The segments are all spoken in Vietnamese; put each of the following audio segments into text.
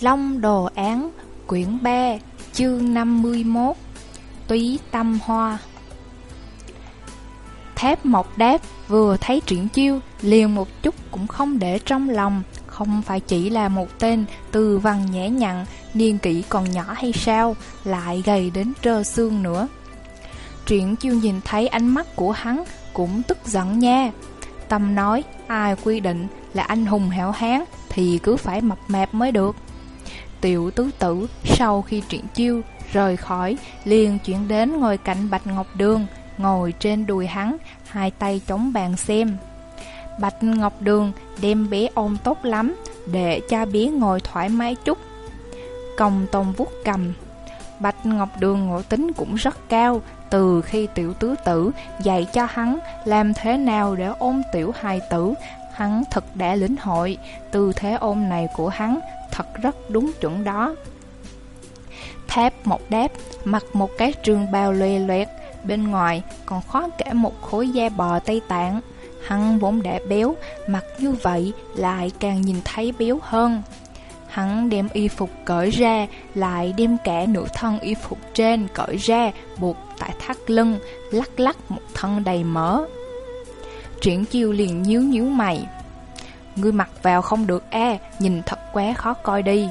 Long Đồ Án, quyển 3, chương 51 Túy Tâm Hoa. Thép Mộc Đáp vừa thấy triển chiêu, liền một chút cũng không để trong lòng Không phải chỉ là một tên từ văn nhẹ nhặn, niên kỷ còn nhỏ hay sao, lại gầy đến trơ xương nữa. Triển chiêu nhìn thấy ánh mắt của hắn cũng tức giận nha. Tâm nói, ai quy định là anh hùng hảo hán thì cứ phải mập mạp mới được. Tiểu tứ tử sau khi triển chiêu rời khỏi liền chuyển đến ngồi cạnh Bạch Ngọc Đường, ngồi trên đùi hắn, hai tay chống bàn xem. Bạch Ngọc Đường đem bé ôm tốt lắm, để cha bé ngồi thoải mái chút. Công tôn vuốt cầm. Bạch Ngọc Đường ngộ tính cũng rất cao, từ khi tiểu tứ tử dạy cho hắn làm thế nào để ôm tiểu hài tử, hắn thật đã lĩnh hội, tư thế ôm này của hắn thật rất đúng chuẩn đó. Tháp một đáp, mặc một cái trường bao lê loẹt, bên ngoài còn khó kể một khối da bò Tây Tạng. Hắn vốn đã béo, mặc như vậy lại càng nhìn thấy béo hơn. Hắn đem y phục cởi ra, lại đem cả nửa thân y phục trên cởi ra, buộc tại thắt lưng, lắc lắc một thân đầy mỡ. Triển chiêu liền nhíu nhíu mày. Ngươi mặc vào không được e, nhìn thật quá khó coi đi.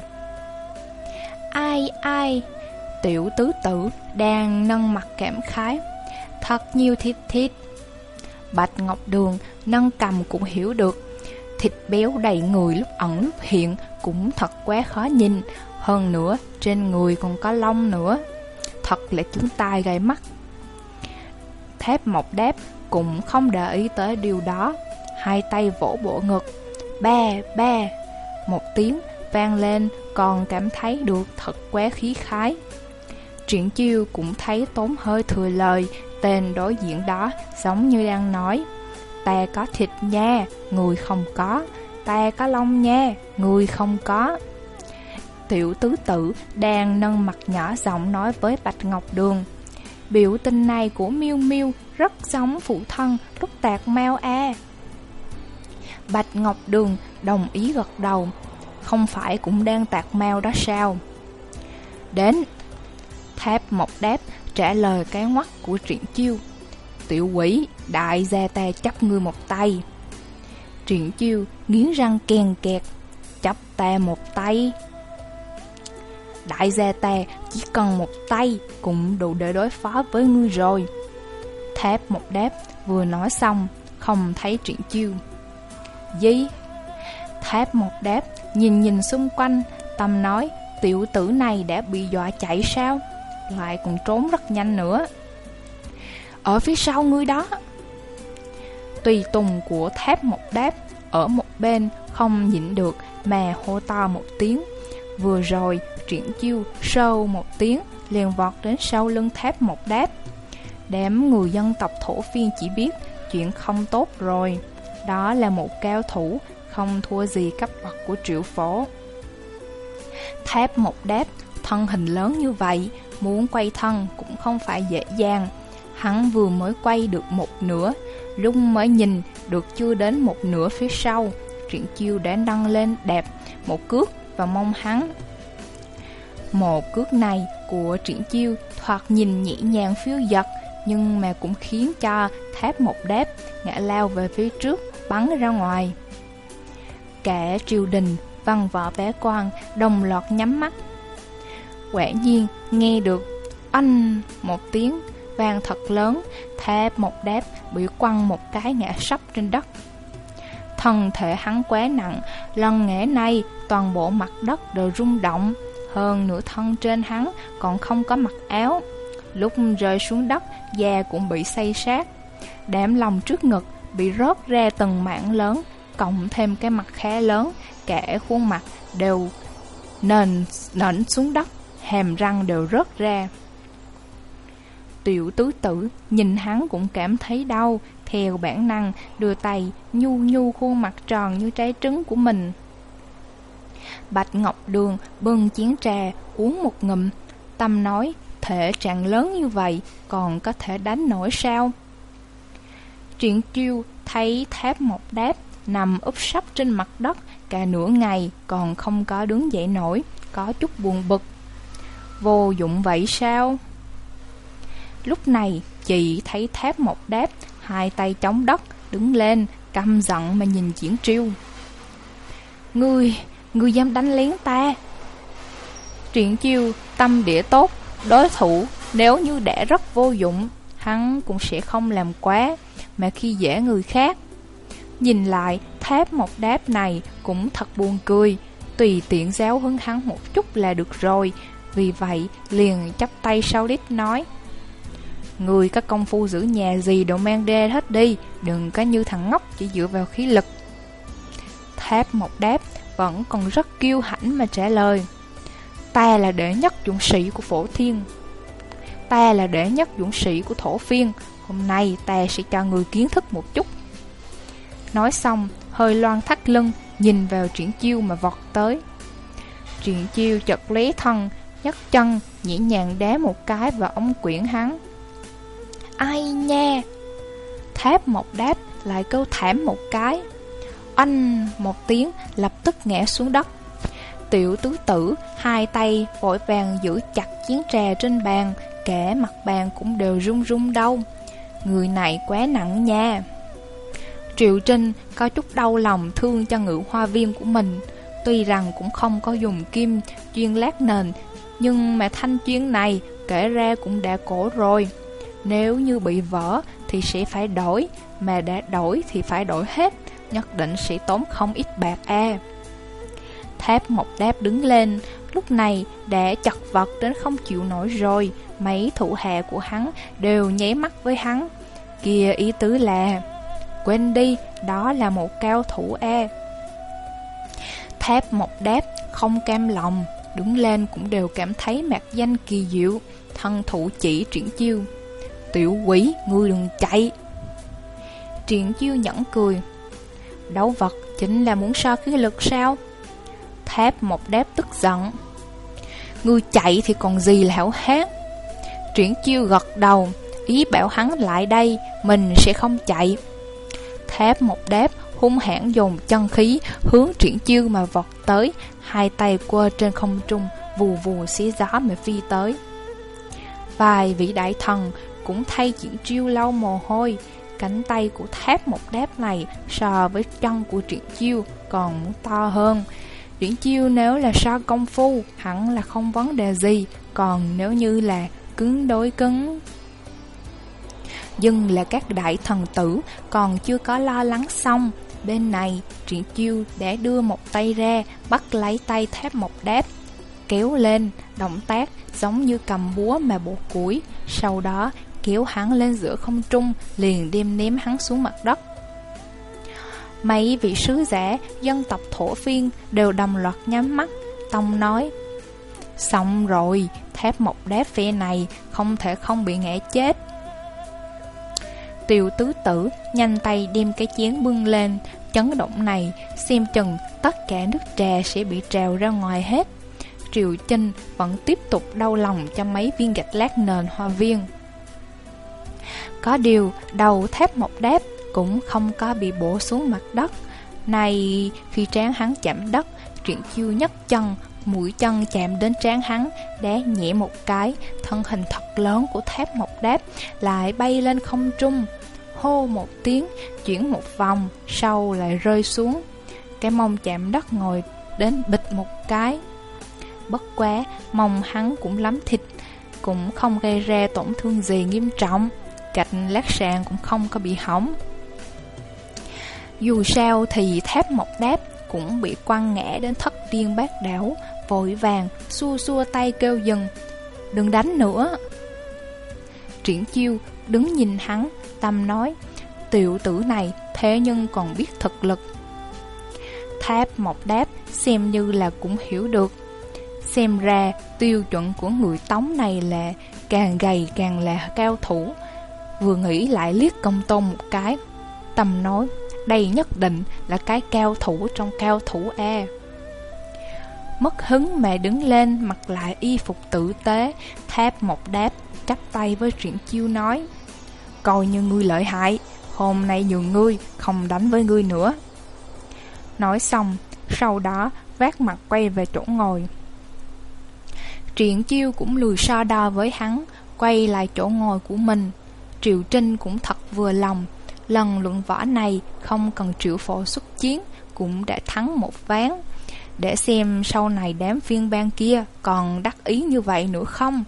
Ai ai, tiểu tứ tử đang nâng mặt cảm khái. Thật nhiều thịt thịt. Bạch Ngọc Đường nâng cầm cũng hiểu được. Thịt béo đầy người lúc ẩn lúc hiện cũng thật quá khó nhìn. Hơn nữa, trên người còn có lông nữa. Thật là chúng tai gai mắt. Thép mộc đáp cũng không để ý tới điều đó. Hai tay vỗ bộ ngực ba, ba Một tiếng vang lên còn cảm thấy được thật quá khí khái. Triển chiêu cũng thấy tốn hơi thừa lời Tên đối diện đó giống như đang nói Ta có thịt nha, người không có. Ta có lông nha, người không có. Tiểu tứ tử đang nâng mặt nhỏ giọng nói với Bạch Ngọc Đường Biểu tình này của miu miu rất giống phụ thân lúc tạc Mao a Bạch Ngọc Đường đồng ý gật đầu Không phải cũng đang tạc Mao đó sao? Đến Tháp Mộc Đáp trả lời cái ngoắt của Triển Chiêu. Tiểu quỷ, đại gia ta chấp ngươi một tay. Triển Chiêu nghiến răng kèn kẹt Chấp ta một tay. Đại gia ta chỉ cần một tay Cũng đủ để đối phó với ngươi rồi Tháp một Đáp vừa nói xong Không thấy truyện Chiêu Gì? Tháp một đáp, nhìn nhìn xung quanh, tâm nói, tiểu tử này đã bị dọa chạy sao? Lại còn trốn rất nhanh nữa. Ở phía sau ngươi đó. Tùy tùng của tháp một đáp, ở một bên không nhịn được mà hô to một tiếng. Vừa rồi, triển chiêu sâu một tiếng, liền vọt đến sau lưng tháp một đáp. Đám người dân tộc thổ phiên chỉ biết chuyện không tốt rồi. Đó là một cao thủ, không thua gì cấp bậc của triệu phổ. Tháp một đáp, thân hình lớn như vậy, muốn quay thân cũng không phải dễ dàng. Hắn vừa mới quay được một nửa, lúc mới nhìn được chưa đến một nửa phía sau, triển chiêu đã nâng lên đẹp một cước và mong hắn. Một cước này của triển chiêu thoạt nhìn nhẹ nhàng phiêu giật, nhưng mà cũng khiến cho tháp một đáp ngã lao về phía trước bắn ra ngoài. Cả triều đình, văn võ bé quan đồng loạt nhắm mắt. Quả nhiên, nghe được anh một tiếng vang thật lớn, thép một đáp bị quăng một cái ngã sấp trên đất. Thân thể hắn quá nặng, lần ngã này toàn bộ mặt đất đều rung động, hơn nửa thân trên hắn còn không có mặc áo. Lúc rơi xuống đất, da cũng bị xây sát. Đám lòng trước ngực bị rớt ra từng mảng lớn, cộng thêm cái mặt khá lớn, cả khuôn mặt đều nền nện xuống đất, hàm răng đều rớt ra. Tiểu tứ tử nhìn hắn cũng cảm thấy đau, theo bản năng đưa tay nhu nhu khuôn mặt tròn như trái trứng của mình. Bạch Ngọc Đường bưng chén trà uống một ngụm, tâm nói thể trạng lớn như vậy còn có thể đánh nổi sao? Triển chiêu thấy tháp một đáp nằm úp sấp trên mặt đất cả nửa ngày còn không có đứng dậy nổi, có chút buồn bực. Vô dụng vậy sao? Lúc này, chị thấy thép một đáp, hai tay chống đất, đứng lên, căm giận mà nhìn Triển Triêu. Ngươi, ngươi dám đánh lén ta. Triển Chiêu, tâm địa tốt, đối thủ, nếu như đã rất vô dụng, hắn cũng sẽ không làm quá, mà khi dễ người khác. Nhìn lại, tháp một đáp này cũng thật buồn cười, tùy tiện giáo hứng hắn một chút là được rồi, vì vậy liền chắp tay sau đít nói Người có công phu giữ nhà gì đâu mang đê hết đi Đừng có như thằng ngốc chỉ dựa vào khí lực. Tháp một đáp vẫn còn rất kiêu hãnh mà trả lời Ta là đệ nhất dũng sĩ của phổ thiên. Ta là đệ nhất dũng sĩ của thổ phiên. Hôm nay ta sẽ cho người kiến thức một chút. Nói xong, hơi loan thắt lưng Nhìn vào triển chiêu mà vọt tới. Triển chiêu chật lấy thân nhấc chân, nhẹ nhàng đá một cái vào ống quyển hắn. Ai nha! Tháp một đáp, lại câu thảm một cái. Anh một tiếng, lập tức ngã xuống đất. Tiểu tứ tử, hai tay vội vàng giữ chặt chén trà trên bàn, kẻ mặt bàn cũng đều rung rung đau. Người này quá nặng nha. Triệu Trinh có chút đau lòng thương cho ngự hoa viên của mình. Tuy rằng cũng không có dùng kim chuyên lát nền nhưng mà thanh chuyên này kể ra cũng đã cổ rồi nếu như bị vỡ thì sẽ phải đổi Mà đã đổi thì phải đổi hết Nhất định sẽ tốn không ít bạc a. Tháp một đáp đứng lên Lúc này đã chật vật đến không chịu nổi rồi Mấy thủ hạ của hắn đều nháy mắt với hắn. Kia ý tứ là Quên đi, đó là một cao thủ A. Tháp một đáp không cam lòng đứng lên cũng đều cảm thấy mạc danh kỳ diệu, thân thủ chỉ triển chiêu. Tiểu quỷ, ngươi đừng chạy. Triển chiêu nhẫn cười. Đấu vật chính là muốn so khí lực sao? Tháp một đáp tức giận. Ngươi chạy thì còn gì là hảo hát. Triển chiêu gật đầu, ý bảo hắn lại đây, mình sẽ không chạy. Tháp một đáp hung hãn dùng chân khí hướng triển chiêu mà vọt tới, hai tay quơ trên không trung, vù vù xí gió mà phi tới. Vài vị đại thần cũng thay triển chiêu lau mồ hôi, cánh tay của tháp một đáp này so với chân của triển chiêu còn muốn to hơn. Triển chiêu nếu là so công phu, hẳn là không vấn đề gì, còn nếu như là cứng đối cứng nhưng là các đại thần tử còn chưa có lo lắng xong Bên này, Triển Chiêu đã đưa một tay ra, bắt lấy tay thép một đáp, kéo lên, động tác giống như cầm búa mà bột củi, sau đó kéo hắn lên giữa không trung, liền đem ném hắn xuống mặt đất. Mấy vị sứ giả, dân tộc thổ phiên đều đồng loạt nhắm mắt, Tông nói, Xong rồi, thép mộc đá phe này không thể không bị ngã chết. Tiêu tứ tử nhanh tay đem cái chén bưng lên Chấn động này xem chừng tất cả nước trà sẽ bị trào ra ngoài hết Triệu Chinh vẫn tiếp tục đau lòng cho mấy viên gạch lát nền hoa viên có điều đầu thép một đáp cũng không có bị bổ xuống mặt đất Này khi trán hắn chạm đất Truyện chiêu nhấc chân Mũi chân chạm đến trán hắn Đá nhẹ một cái Thân hình thật lớn của thép một đáp Lại bay lên không trung hô một tiếng, chuyển một vòng, sau lại rơi xuống. Cái mông chạm đất ngồi đến bịch một cái. Bất quá, mông hắn cũng lắm thịt, cũng không gây ra tổn thương gì nghiêm trọng. Gạch lát sàn cũng không có bị hỏng. Dù sao thì tháp mộc đáp cũng bị quăng ngã đến thất điên bát đảo, vội vàng xua xua tay kêu dừng. Đừng đánh nữa. Triển chiêu đứng nhìn hắn, tâm nói, tiểu tử này thế nhưng còn biết thực lực. Tháp mộc đáp xem như là cũng hiểu được. Xem ra tiêu chuẩn của người tống này là càng gầy càng là cao thủ. Vừa nghĩ lại liếc công tôn một cái. Tâm nói, đây nhất định là cái cao thủ trong cao thủ A. Mất hứng mẹ đứng lên mặc lại y phục tử tế, tháp một đáp, chắp tay với triển chiêu nói Coi như ngươi lợi hại Hôm nay nhường ngươi Không đánh với ngươi nữa Nói xong, sau đó vác mặt quay về chỗ ngồi. Triển chiêu cũng lùi so đo với hắn, quay lại chỗ ngồi của mình. Triệu Trinh cũng thật vừa lòng, lần luận võ này không cần triệu phổ xuất chiến, cũng đã thắng một ván. Để xem sau này đám phiên bang kia còn đắc ý như vậy nữa không?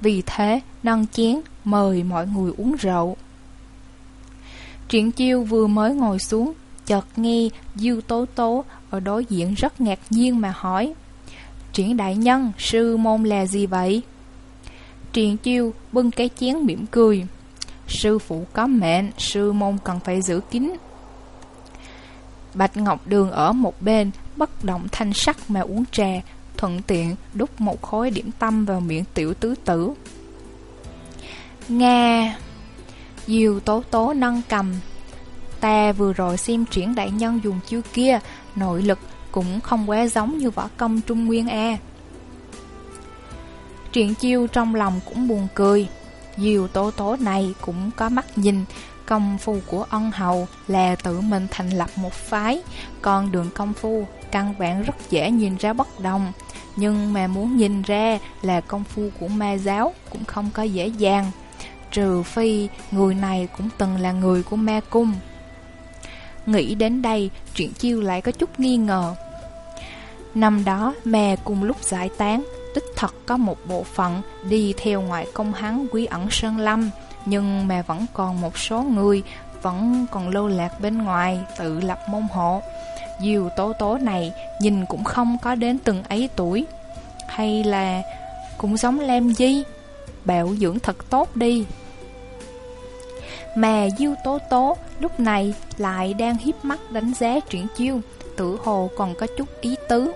Vì thế, nâng chén, mời mọi người uống rượu. Triển chiêu vừa mới ngồi xuống, chợt nghe Diêu Tố Tố ở đối diện rất ngạc nhiên mà hỏi. Triển đại nhân, sư môn là gì vậy? Triển chiêu bưng cái chén mỉm cười. Sư phụ có mệnh, sư môn cần phải giữ kín. Bạch Ngọc Đường ở một bên, bất động thanh sắc mà uống trà, thuận tiện đút một khối điểm tâm vào miệng tiểu tứ tử. Nga Diều tố tố nâng cầm Ta vừa rồi xem triển đại nhân dùng chiêu kia Nội lực cũng không quá giống như võ công Trung Nguyên e. A Triển chiêu trong lòng cũng buồn cười Diều tố tố này cũng có mắt nhìn. Công phu của ân hầu là tự mình thành lập một phái. Còn đường công phu căn bản rất dễ nhìn ra bất đồng. Nhưng mà muốn nhìn ra là công phu của ma giáo cũng không có dễ dàng. Trừ phi người này cũng từng là người của ma cung. Nghĩ đến đây, chuyện chiêu lại có chút nghi ngờ. Năm đó, mẹ cùng lúc giải tán Đích thật có một bộ phận đi theo ngoại công hắn quý ẩn Sơn Lâm, Nhưng mà vẫn còn một số người vẫn còn lưu lạc bên ngoài tự lập môn hộ. Diều tố tố này nhìn cũng không có đến từng ấy tuổi. Hay là cũng giống Lam Di, Bảo dưỡng thật tốt đi. Mà Diêu Tố Tố lúc này lại đang hiếp mắt đánh giá triển chiêu Tử hồ còn có chút ý tứ.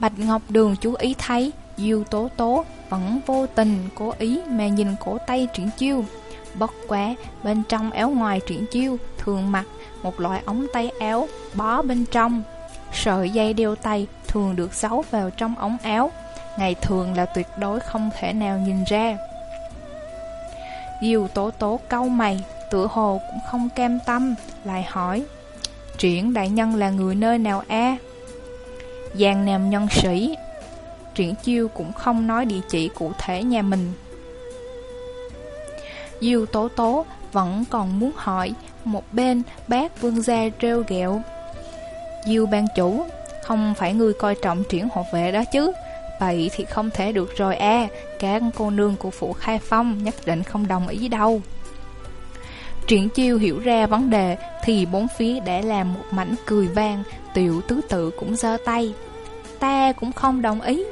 Bạch Ngọc Đường chú ý thấy, Diêu Tố Tố vẫn vô tình cố ý mà nhìn cổ tay triển chiêu. Bất quá, bên trong áo ngoài triển chiêu thường mặc một loại ống tay áo bó bên trong. Sợi dây đeo tay thường được giấu vào trong ống áo Ngày thường là tuyệt đối không thể nào nhìn ra. Diêu tố tố câu mày, Tựa hồ cũng không cam tâm, Lại hỏi, Triển đại nhân là người nơi nào a? Giang Nam nhân sĩ. Triển chiêu cũng không nói địa chỉ cụ thể nhà mình. Diêu tố tố vẫn còn muốn hỏi Một bên bác vương gia trêu ghẹo. Diêu ban chủ, Không phải người coi trọng triển hộ vệ đó chứ. Vậy thì không thể được rồi à. Các cô nương của phủ khai phong Nhất định không đồng ý đâu. Triển chiêu hiểu ra vấn đề, Thì bốn phía đã làm một mảnh cười vang, Tiểu tứ tự cũng giơ tay. Ta cũng không đồng ý.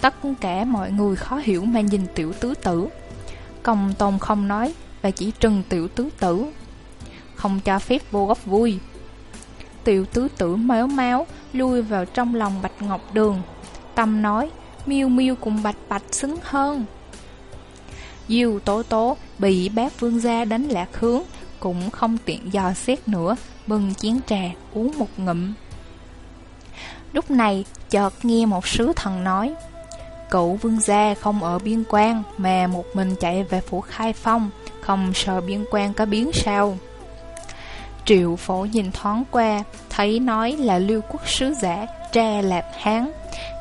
Tất cả mọi người khó hiểu mà nhìn tiểu tứ tử Công tôn không nói Và chỉ trừng tiểu tứ tử Không cho phép vô góc vui. Tiểu tứ tử méo máu, Lui vào trong lòng Bạch Ngọc Đường. Tâm nói, miêu miêu cùng Bạch Bạch xứng hơn. Diêu tố tố bị bác vương gia đánh lạc hướng, Cũng không tiện dò xét nữa Bưng chén trà, uống một ngụm. Lúc này, chợt nghe một sứ thần nói, Cậu vương gia không ở biên quan, Mà một mình chạy về phủ khai phong, Không sợ biên quan có biến sao? Triệu phổ nhìn thoáng qua, Thấy nói là lưu quốc sứ giả Tra Lạp Hán.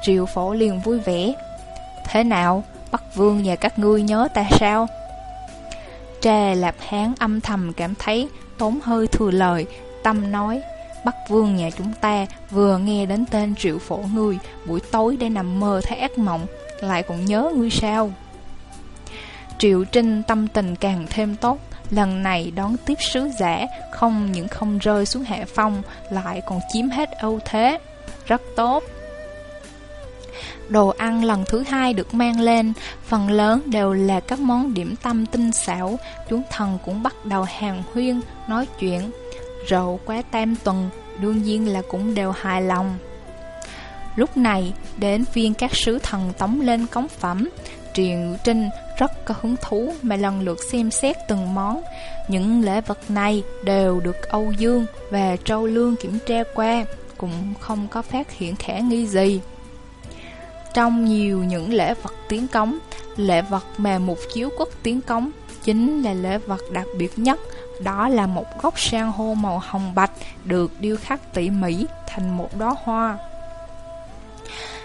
Triệu phổ liền vui vẻ, Thế nào, Bắc Vương và các ngươi nhớ ta sao? Trà Lạp Hán âm thầm cảm thấy Tốn hơi thừa lời, Tâm nói, Bắc Vương nhà chúng ta vừa nghe đến tên triệu phổ ngươi, Buổi tối để nằm mơ thấy ác mộng, Lại còn nhớ ngươi sao? Triệu Trinh tâm tình càng thêm tốt, Lần này đón tiếp sứ giả, Không những không rơi xuống hạ phong, Lại còn chiếm hết âu thế. Rất tốt. Đồ ăn lần thứ hai được mang lên. Phần lớn đều là các món điểm tâm tinh xảo. Chúng thần cũng bắt đầu hàng huyên Nói chuyện. Rượu quá tam tuần Đương nhiên là cũng đều hài lòng. Lúc này đến viên các sứ thần tống lên cống phẩm. Triền Trinh rất có hứng thú mà lần lượt xem xét từng món. Những lễ vật này đều được Âu Dương và Trâu Lương kiểm tra qua, cũng không có phát hiện khả nghi gì. Trong nhiều những lễ vật tiến cống, lễ vật mà một chiếu quốc tiến cống chính là lễ vật đặc biệt nhất, Đó là một gốc san hô màu hồng bạch được điêu khắc tỉ mỉ thành một đóa hoa.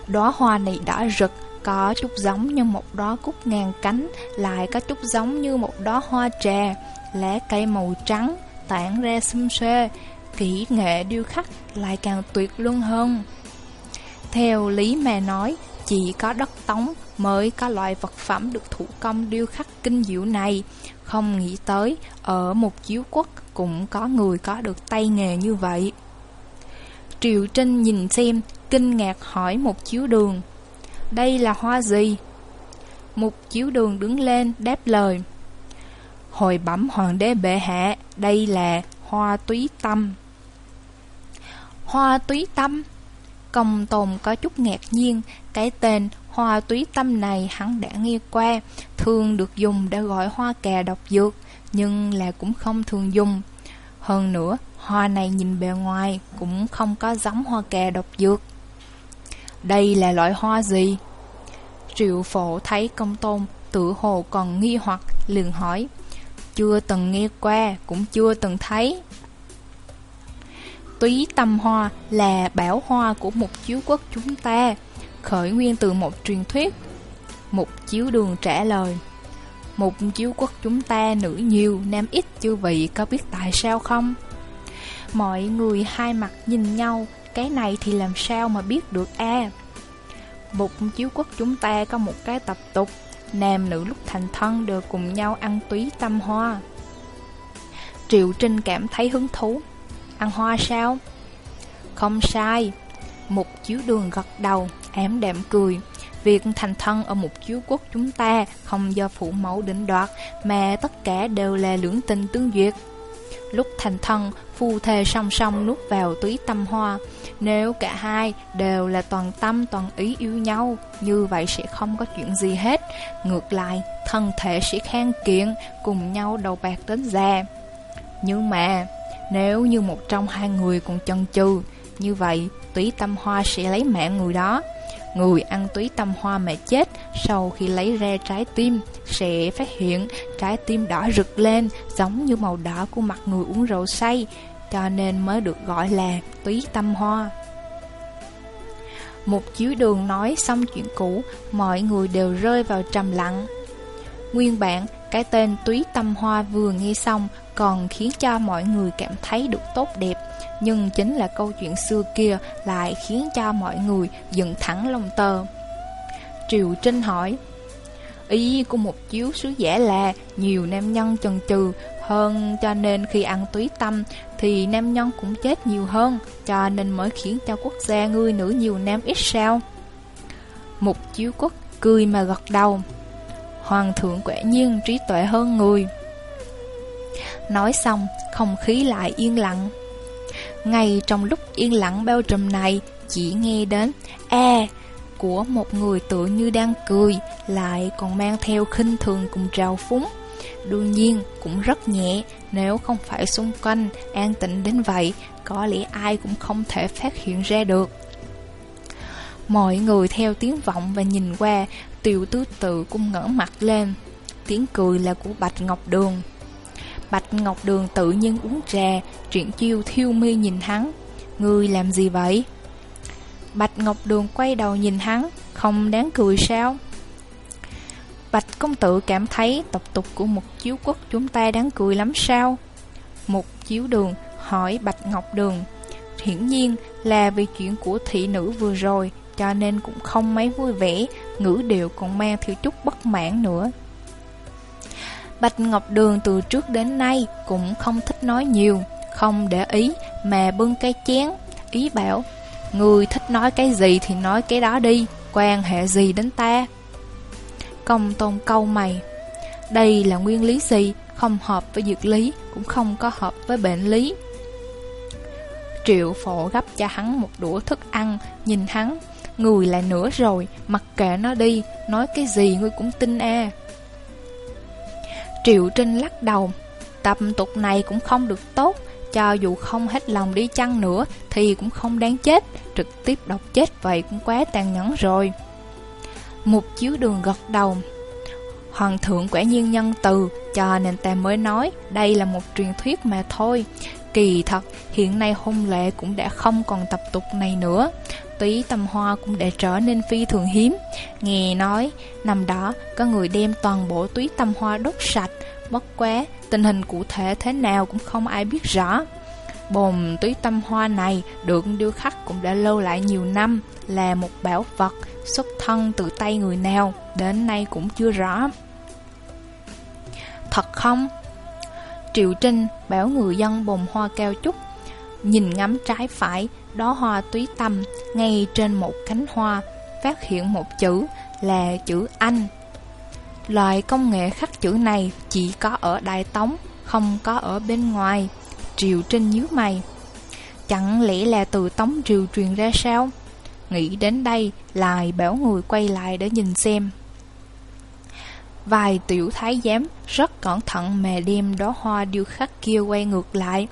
Đóa hoa này đã rực, có chút giống như một đóa cúc ngàn cánh, lại có chút giống như một đóa hoa trà, lá cây màu trắng, tản ra xum xuê, kỹ nghệ điêu khắc lại càng tuyệt luân hơn. Theo lý mà nói, chỉ có đất tống mới có loại vật phẩm được thủ công điêu khắc kinh diệu này. Không nghĩ tới, ở một chiếu quốc cũng có người có được tay nghề như vậy. Triệu Trinh nhìn xem, kinh ngạc hỏi một chiếu đường. Đây là hoa gì? Một chiếu đường đứng lên đáp lời. Hồi bẩm hoàng đế bệ hạ, đây là hoa túy tâm. Hoa túy tâm? Công tồn có chút ngạc nhiên, cái tên hoa túy tâm này hắn đã nghe qua, thường được dùng để gọi hoa cà độc dược, nhưng là cũng không thường dùng. Hơn nữa, hoa này nhìn bề ngoài cũng không có giống hoa cà độc dược. Đây là loại hoa gì? Triệu phổ thấy công tôn tự hồ còn nghi hoặc liền hỏi Chưa từng nghe qua, cũng chưa từng thấy túy tâm hoa là bảo hoa của một chiếu quốc chúng ta, khởi nguyên từ một truyền thuyết. Một chiếu đường trả lời, một chiếu quốc chúng ta nữ nhiều, nam ít chư vị có biết tại sao không? Mọi người hai mặt nhìn nhau, cái này thì làm sao mà biết được a Một chiếu quốc chúng ta có một cái tập tục, nam nữ lúc thành thân đều cùng nhau ăn túy tâm hoa. Triệu Trinh cảm thấy hứng thú Ăn hoa sao? Không sai Một chiếu đường gật đầu, ám đạm cười. Việc thành thân ở một chiếu quốc chúng ta không do phụ mẫu định đoạt Mà tất cả đều là lưỡng tình tương duyệt. Lúc thành thân, phu thề song song nuốt vào túy tâm hoa. Nếu cả hai đều là toàn tâm toàn ý yêu nhau Như vậy sẽ không có chuyện gì hết. Ngược lại, thân thể sẽ khang kiện Cùng nhau đầu bạc đến già. Nhưng mà nếu như một trong hai người còn chần chừ, như vậy túy tâm hoa sẽ lấy mạng người đó. Người ăn túy tâm hoa mà chết sau khi lấy ra trái tim sẽ phát hiện trái tim đỏ rực lên giống như màu đỏ của mặt người uống rượu say, cho nên mới được gọi là túy tâm hoa. Một chiếu đường nói xong chuyện cũ, mọi người đều rơi vào trầm lặng. Nguyên bản, cái tên túy tâm hoa vừa nghe xong còn khiến cho mọi người cảm thấy được tốt đẹp. Nhưng chính là câu chuyện xưa kia lại khiến cho mọi người dựng thẳng lòng tờ. Triều Trinh hỏi, Ý của một chiếu sứ giả là nhiều nam nhân chần chừ hơn cho nên khi ăn túy tâm thì nam nhân cũng chết nhiều hơn cho nên mới khiến cho quốc gia ngươi nữ nhiều nam ít sao. Một chiếu quốc cười mà gật đầu. Hoàng thượng quả nhiên trí tuệ hơn người. Nói xong, không khí lại yên lặng. Ngay trong lúc yên lặng bao trùm này, chỉ nghe đến e của một người tựa như đang cười, lại còn mang theo khinh thường cùng trào phúng. Đương nhiên, cũng rất nhẹ, nếu không phải xung quanh an tĩnh đến vậy, có lẽ ai cũng không thể phát hiện ra được. Mọi người theo tiếng vọng và nhìn qua, tiểu tứ tự cũng ngỡ mặt lên. Tiếng cười là của Bạch Ngọc Đường. Bạch Ngọc Đường tự nhiên uống trà, chuyện chiêu thiêu mi nhìn hắn. Ngươi làm gì vậy? Bạch Ngọc Đường quay đầu nhìn hắn, không đáng cười sao? Bạch công tử cảm thấy tập tục của một chiếu quốc chúng ta đáng cười lắm sao? Một chiếu đường hỏi Bạch Ngọc Đường. Hiển nhiên là vì chuyện của thị nữ vừa rồi, cho nên cũng không mấy vui vẻ, ngữ điệu còn mang thiếu chút bất mãn nữa. Bạch Ngọc Đường từ trước đến nay cũng không thích nói nhiều, không để ý mà bưng cái chén, ý bảo, người thích nói cái gì thì nói cái đó đi, quan hệ gì đến ta. Công tôn câu mày, đây là nguyên lý gì, không hợp với dược lý, cũng không có hợp với bệnh lý. Triệu phổ gấp cho hắn một đũa thức ăn, nhìn hắn, người là nửa rồi, mặc kệ nó đi, nói cái gì ngươi cũng tin a. Triệu Trinh lắc đầu Tập tục này cũng không được tốt Cho dù không hết lòng đi chăng nữa Thì cũng không đáng chết Trực tiếp độc chết vậy cũng quá tàn nhẫn rồi Một chiếu đường gật đầu Hoàng thượng quả nhiên nhân từ, cho nên ta mới nói đây là một truyền thuyết mà thôi. Kỳ thật, hiện nay hôn lễ cũng đã không còn tập tục này nữa. Túy tâm hoa cũng đã trở nên phi thường hiếm. Nghe nói, năm đó có người đem toàn bộ túy tâm hoa đốt sạch, bất quá, tình hình cụ thể thế nào cũng không ai biết rõ. Bồn túy tâm hoa này được điêu khắc cũng đã lâu lại nhiều năm, là một bảo vật xuất thân từ tay người nào, đến nay cũng chưa rõ. Thật không? Triệu Trinh bảo người dân bồn hoa cao chút, nhìn ngắm trái phải, đó hoa túy tâm, ngay trên một cánh hoa, phát hiện một chữ là chữ Anh. Loại công nghệ khắc chữ này chỉ có ở Đại Tống, không có ở bên ngoài. Triều Trinh nhíu mày. Chẳng lẽ là từ Tống Triều truyền ra sao? Nghĩ đến đây, lại bảo người quay lại để nhìn xem. Vài tiểu thái giám rất cẩn thận mà đem đó hoa điêu khắc kia quay ngược lại.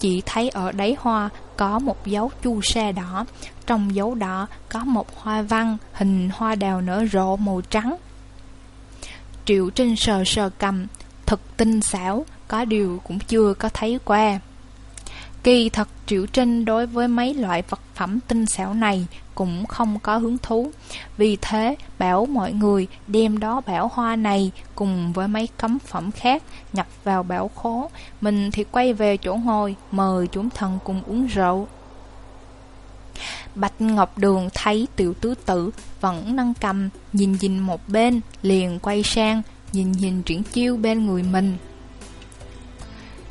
Chỉ thấy ở đáy hoa có một dấu chu sa đỏ. Trong dấu đỏ có một hoa văn hình hoa đào nở rộ màu trắng. Triệu Trinh sờ sờ cầm, thật tinh xảo, có điều cũng chưa có thấy qua. Kỳ thật Triệu Trinh đối với mấy loại vật phẩm tinh xảo này cũng không có hứng thú. Vì thế, bảo mọi người đem đó bảo hoa này cùng với mấy cấm phẩm khác nhập vào bảo khố. Mình thì quay về chỗ ngồi, mời chúng thần cùng uống rượu. Bạch Ngọc Đường thấy tiểu tứ tử vẫn nâng cầm, nhìn nhìn một bên, liền quay sang, nhìn nhìn triển chiêu bên người mình.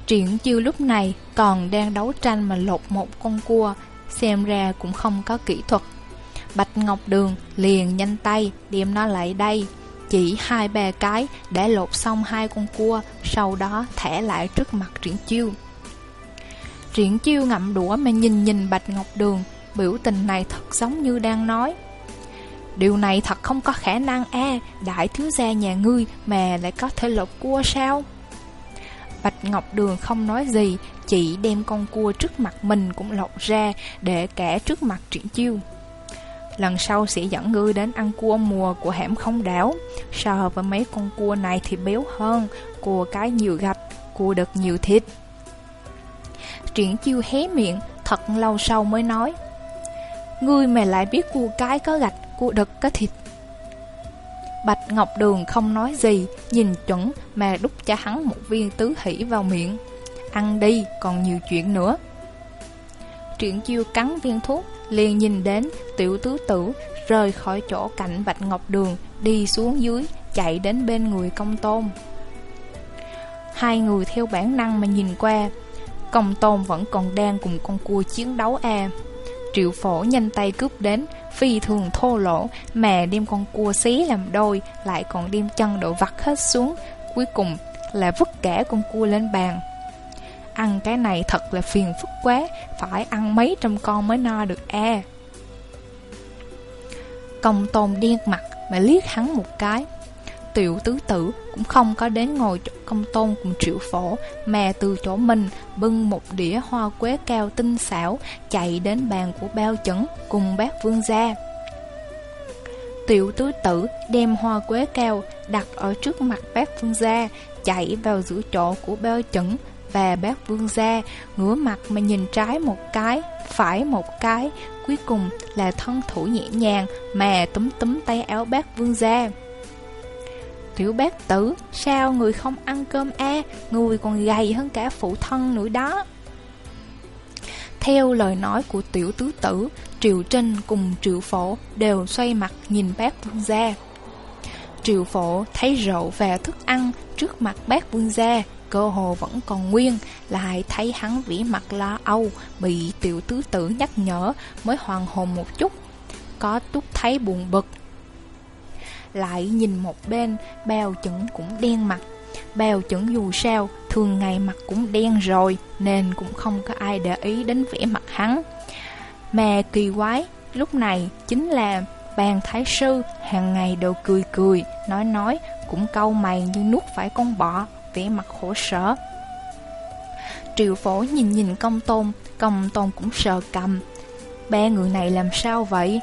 Triển chiêu lúc này còn đang đấu tranh mà lột một con cua, xem ra cũng không có kỹ thuật. Bạch Ngọc Đường liền nhanh tay đem nó lại đây, chỉ hai ba cái để lột xong hai con cua, sau đó thẻ lại trước mặt Triển chiêu. Triển chiêu ngậm đũa mà nhìn nhìn Bạch Ngọc Đường, biểu tình này thật giống như đang nói. Điều này thật không có khả năng a đại thiếu gia nhà ngươi mà lại có thể lột cua sao? Bạch Ngọc Đường không nói gì, chỉ đem con cua trước mặt mình cũng lột ra để kẻ trước mặt triển chiêu. Lần sau sẽ dẫn ngươi đến ăn cua mùa của hẻm không đảo So với mấy con cua này thì béo hơn Cua cái nhiều gạch, cua đực nhiều thịt Triển chiêu hé miệng, thật lâu sau mới nói Ngươi mà lại biết cua cái có gạch, cua đực có thịt Bạch Ngọc Đường không nói gì, nhìn chuẩn mà đút cho hắn một viên tứ hỷ vào miệng. Ăn đi, còn nhiều chuyện nữa. Triển chiêu cắn viên thuốc, liền nhìn đến tiểu tứ tử rời khỏi chỗ cạnh Bạch Ngọc Đường, đi xuống dưới, chạy đến bên người công tôn. Hai người theo bản năng mà nhìn qua, công tôn vẫn còn đang cùng con cua chiến đấu à. Triệu phổ nhanh tay cướp đến, phi thường thô lỗ mà đem con cua xí làm đôi, lại còn đem chân độ vặt hết xuống, cuối cùng là vứt cả con cua lên bàn. Ăn cái này thật là phiền phức quá, phải ăn mấy trăm con mới no được e À. Công tôn điên mặt mà liếc hắn một cái. Tiểu tứ tử cũng không có đến ngồi chỗ công tôn cùng triệu phổ Mà từ chỗ mình bưng một đĩa hoa quế cao tinh xảo Chạy đến bàn của bao chẩn cùng bác vương gia Tiểu tứ tử đem hoa quế cao đặt ở trước mặt bác vương gia Chạy vào giữa chỗ của bao chẩn và bác vương gia ngửa mặt mà nhìn trái một cái, phải một cái Cuối cùng là thân thủ nhẹ nhàng mà túm túm tay áo bác vương gia. Tiểu bác tử, sao người không ăn cơm a? À? Người còn gầy hơn cả phụ thân nữa đó. Theo lời nói của tiểu tứ tử Triệu Trinh cùng Triệu Phổ đều xoay mặt nhìn bác vương gia. Triệu Phổ thấy rượu và thức ăn trước mặt bác vương gia Cơ hồ vẫn còn nguyên Lại thấy hắn vĩ mặt lo âu Bị tiểu tứ tử nhắc nhở Mới hoàn hồn một chút Có túc thấy buồn bực lại nhìn một bên, bèo chững cũng đen mặt. Bèo chững dù sao, thường ngày mặt cũng đen rồi, nên cũng không có ai để ý đến vẻ mặt hắn. Mà kỳ quái, lúc này chính là bàn thái sư, hàng ngày đều cười cười, nói nói, cũng câu mày như nuốt phải con bọ, vẻ mặt khổ sở. Triệu phổ nhìn nhìn công tôn, công tôn cũng sờ cầm. Ba người này làm sao vậy?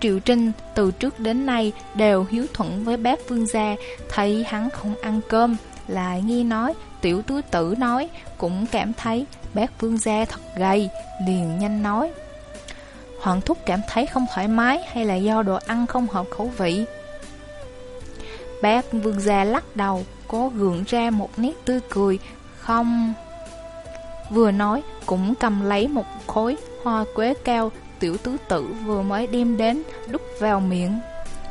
Triệu Trinh từ trước đến nay đều hiếu thuận với bác vương gia, thấy hắn không ăn cơm, lại nghe nói tiểu tứ tử nói, cũng cảm thấy bác vương gia thật gầy, liền nhanh nói. Hoàng thúc cảm thấy không thoải mái hay là do đồ ăn không hợp khẩu vị? Bác vương gia lắc đầu, cố gượng ra một nét tươi cười, không... Vừa nói, cũng cầm lấy một khối hoa quế cao tiểu tứ tử vừa mới đem đến, đút vào miệng.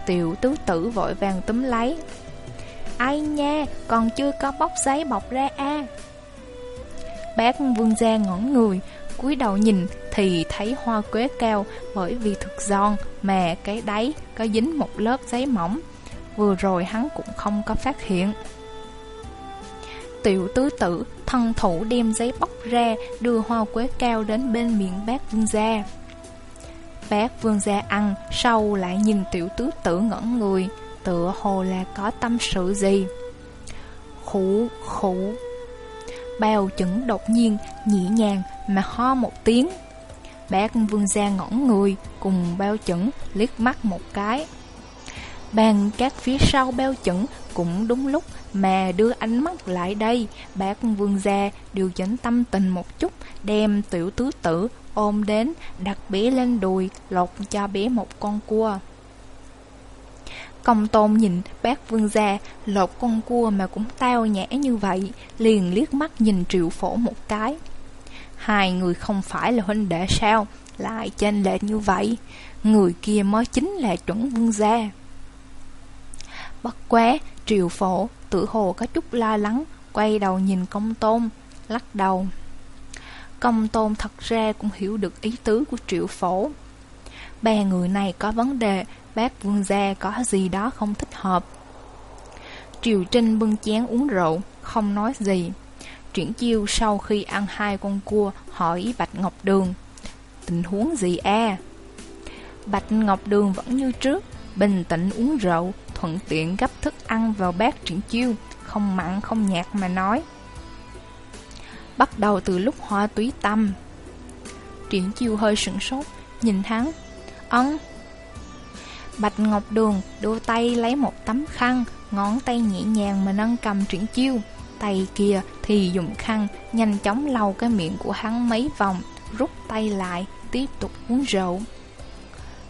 Tiểu tứ tử vội vàng túm lấy. Ai nha, còn chưa có bóc giấy bọc ra a Bác vương gia ngẩn người, cúi đầu nhìn thì thấy hoa quế cao bởi vì thực giòn mà cái đáy có dính một lớp giấy mỏng. Vừa rồi hắn cũng không có phát hiện. Tiểu tứ tử, thân thủ đem giấy bóc ra, đưa hoa quế cao đến bên miệng bác vương gia. Bác vương gia ăn, Sau lại nhìn tiểu tứ tử ngẩn người, Tựa hồ là có tâm sự gì. Khủ khủ. Bao chẩn đột nhiên, Nhẹ nhàng mà ho một tiếng. Bác vương gia ngẩn người, Cùng bao chẩn liếc mắt một cái. Bàn các phía sau bao chẩn Cũng đúng lúc mà đưa ánh mắt lại đây Bác vương gia điều chỉnh tâm tình một chút Đem tiểu tứ tử ôm đến, đặt bé lên đùi, lột cho bé một con cua. Công tôn nhìn bác vương gia lột con cua mà cũng tao nhã như vậy, liền liếc mắt nhìn triệu phổ một cái. Hai người không phải là huynh đệ sao, lại chênh lệch như vậy, người kia mới chính là chuẩn vương gia. Bất quá, triệu phổ tự hồ có chút lo lắng, quay đầu nhìn công tôn, lắc đầu. Công tôn thật ra cũng hiểu được ý tứ của triệu phổ. Ba người này có vấn đề, bác vương gia có gì đó không thích hợp. Triều Trinh bưng chén uống rượu, không nói gì. Chuyển chiêu sau khi ăn hai con cua hỏi Bạch Ngọc Đường. Tình huống gì a? Bạch Ngọc Đường vẫn như trước, bình tĩnh uống rượu, thuận tiện gấp thức ăn vào bát triển chiêu, không mặn không nhạt mà nói. Bắt đầu từ lúc hoa túy tâm Triển chiêu hơi sửng sốt Nhìn hắn. Ấn. Bạch Ngọc Đường đưa tay lấy một tấm khăn Ngón tay nhẹ nhàng mà nâng cầm triển chiêu. Tay kia thì dùng khăn Nhanh chóng lau cái miệng của hắn mấy vòng Rút tay lại Tiếp tục uống rượu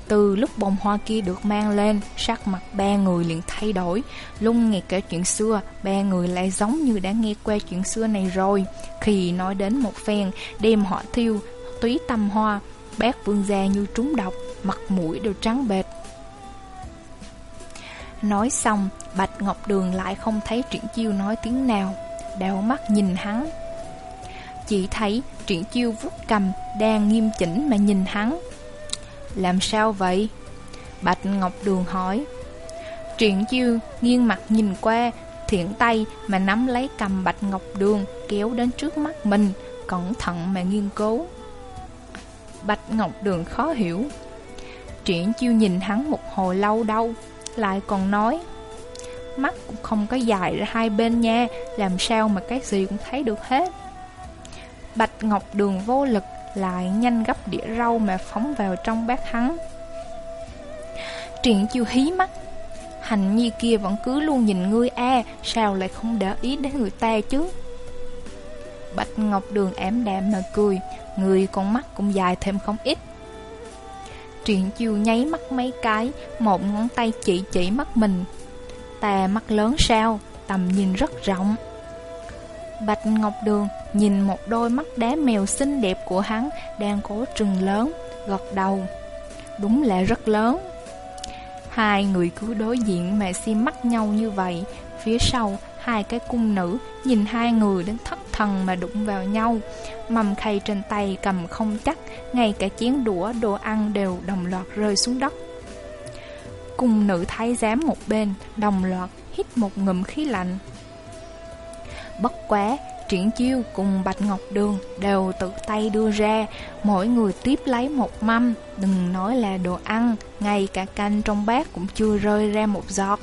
từ lúc bông hoa kia được mang lên, sắc mặt ba người liền thay đổi. Lung nghe kể chuyện xưa, ba người lại giống như đã nghe qua chuyện xưa này rồi. Khi nói đến một phen, đem họ thiêu, túy tâm hoa, bác vương gia như trúng độc, mặt mũi đều trắng bệt. Nói xong, Bạch Ngọc Đường lại không thấy Triển Chiêu nói tiếng nào, đảo mắt nhìn hắn. Chỉ thấy Triển Chiêu vuốt cầm, đang nghiêm chỉnh mà nhìn hắn, làm sao vậy? Bạch Ngọc Đường hỏi. Triển chiêu nghiêng mặt nhìn qua, Thiện tay mà nắm lấy cầm Bạch Ngọc Đường Kéo đến trước mắt mình, Cẩn thận mà nghiên cứu. Bạch Ngọc Đường khó hiểu. Triển chiêu nhìn hắn một hồi lâu đâu Lại còn nói, Mắt cũng không có dài ra hai bên nha, Làm sao mà cái gì cũng thấy được hết. Bạch Ngọc Đường vô lực lại nhanh gấp đĩa rau mà phóng vào trong bát hắn. Triển chiêu hí mắt, hành nhi kia vẫn cứ luôn nhìn ngươi a sao lại không để ý đến người ta chứ? Bạch Ngọc Đường ảm đạm mà cười, người con mắt cũng dài thêm không ít. Triển chiêu nháy mắt mấy cái, một ngón tay chỉ chỉ mắt mình. Ta mắt lớn sao, tầm nhìn rất rộng. Bạch Ngọc Đường nhìn một đôi mắt đá mèo xinh đẹp của hắn đang cố trừng lớn, gật đầu. Đúng là rất lớn. Hai người cứ đối diện mà xem mắt nhau như vậy, phía sau hai cái cung nữ nhìn hai người đến thất thần mà đụng vào nhau. Mầm khay trên tay cầm không chắc, ngay cả chén đũa đồ ăn đều đồng loạt rơi xuống đất. Cung nữ thái giám một bên, đồng loạt hít một ngụm khí lạnh. Bất quá, Triển Chiêu cùng Bạch Ngọc Đường đều tự tay đưa ra, mỗi người tiếp lấy một mâm, đừng nói là đồ ăn, ngay cả canh trong bát cũng chưa rơi ra một giọt.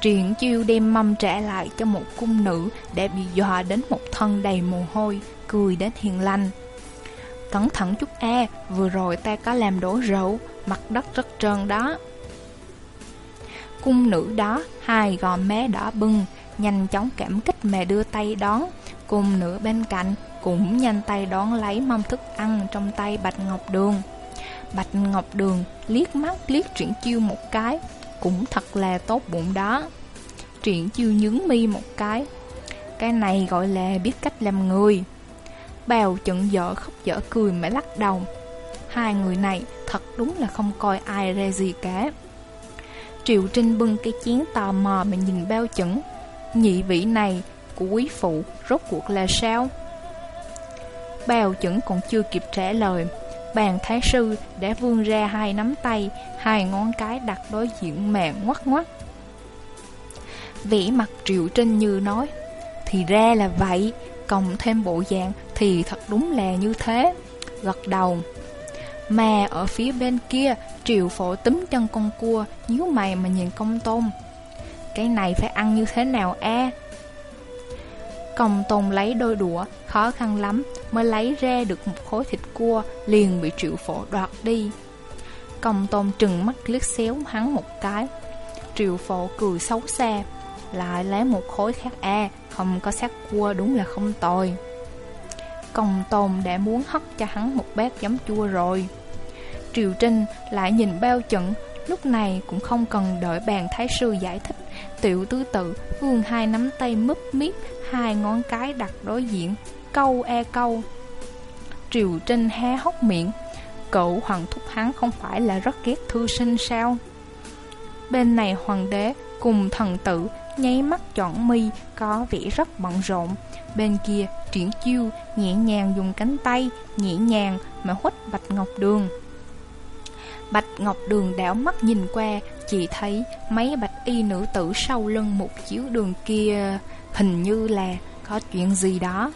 Triển Chiêu đem mâm trả lại cho một cung nữ đã bị dọa đến một thân đầy mồ hôi, cười đến hiền lành. Cẩn thận chút a, vừa rồi ta có làm đổ rượu, mặt đất rất trơn đó. Cung nữ đó, hai gò má đỏ bưng nhanh chóng cảm kích mà đưa tay đón. cùng nữ bên cạnh cũng nhanh tay đón lấy mâm thức ăn trong tay Bạch Ngọc Đường. Bạch Ngọc Đường liếc mắt liếc Triển Chiêu một cái, cũng thật là tốt bụng đó. Triển Chiêu nhướng mi một cái, cái này gọi là biết cách làm người. Bào chận dở khóc dở cười mà lắc đầu. Hai người này thật đúng là không coi ai ra gì cả. Triệu Trinh bưng cái chén tò mò mà nhìn bao chẩn Nhị vị này của quý phụ rốt cuộc là sao? Bào chẩn còn chưa kịp trả lời. Bàn thái sư đã vươn ra hai nắm tay, Hai ngón cái đặt đối diện mạng ngoắt ngoắt. Vĩ mặt Triệu Trinh như nói, Thì ra là vậy, Cộng thêm bộ dạng thì thật đúng là như thế. Gật đầu. Mà ở phía bên kia, Triệu phổ túm chân con cua, nhíu mày mà nhìn công tôn. Cái này phải ăn như thế nào a? Công Tùng lấy đôi đũa, Khó khăn lắm mới lấy ra được một khối thịt cua, Liền bị triệu phổ đoạt đi. Công Tùng trừng mắt liếc xéo hắn một cái. Triệu phổ cười xấu xa, Lại lấy một khối khác a, Không có xác cua đúng là không tồi. Công Tùng đã muốn hất cho hắn một bát giấm chua rồi. Triều Trinh lại nhìn bao trận Lúc này cũng không cần đợi bàn thái sư giải thích, Tiểu tứ tự vươn hai nắm tay mấp miết Hai ngón cái đặt đối diện, Câu e câu. Triều Trinh hé hốc miệng, Cậu hoàng thúc hắn không phải là rất ghét thư sinh sao? Bên này hoàng đế cùng thần tử nháy mắt chọn mi, có vẻ rất bận rộn. Bên kia triển chiêu nhẹ nhàng dùng cánh tay, Nhẹ nhàng mà hút bạch ngọc đường. Bạch Ngọc Đường đảo mắt nhìn qua, chỉ thấy mấy bạch y nữ tử sau lưng một chiếu đường kia hình như là có chuyện gì đó.